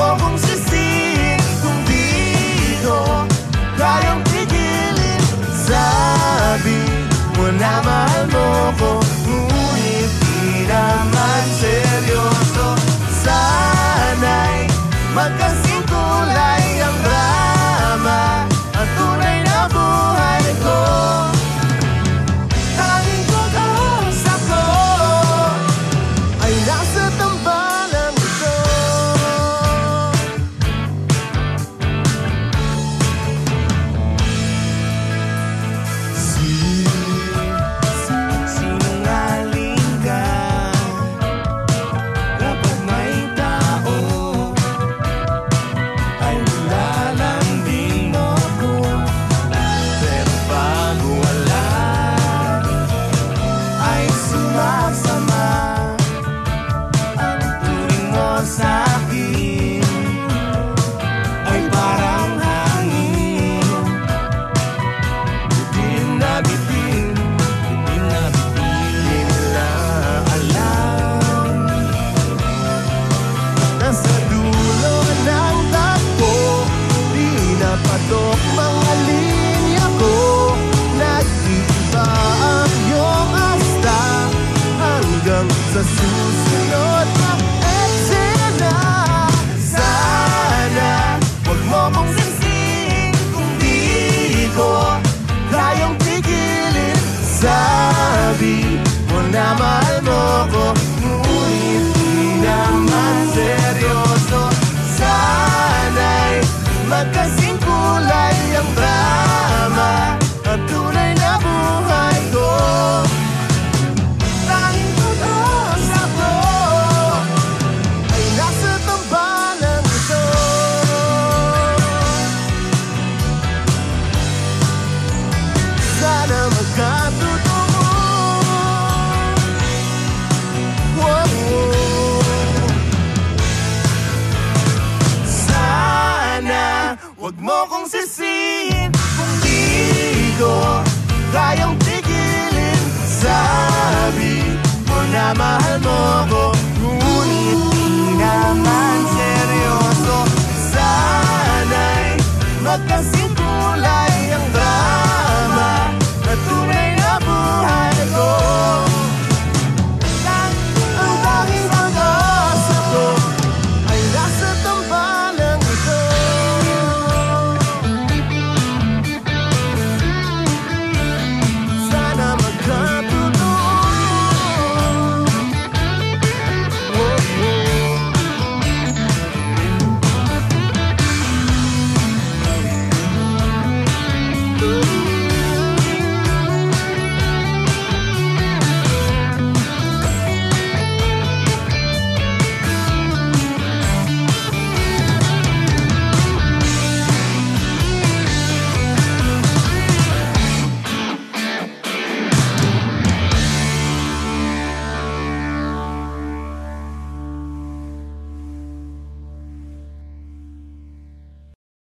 como sabe por nada mahal mo ko Ngunit di naman seryoso. Sana'y magkasama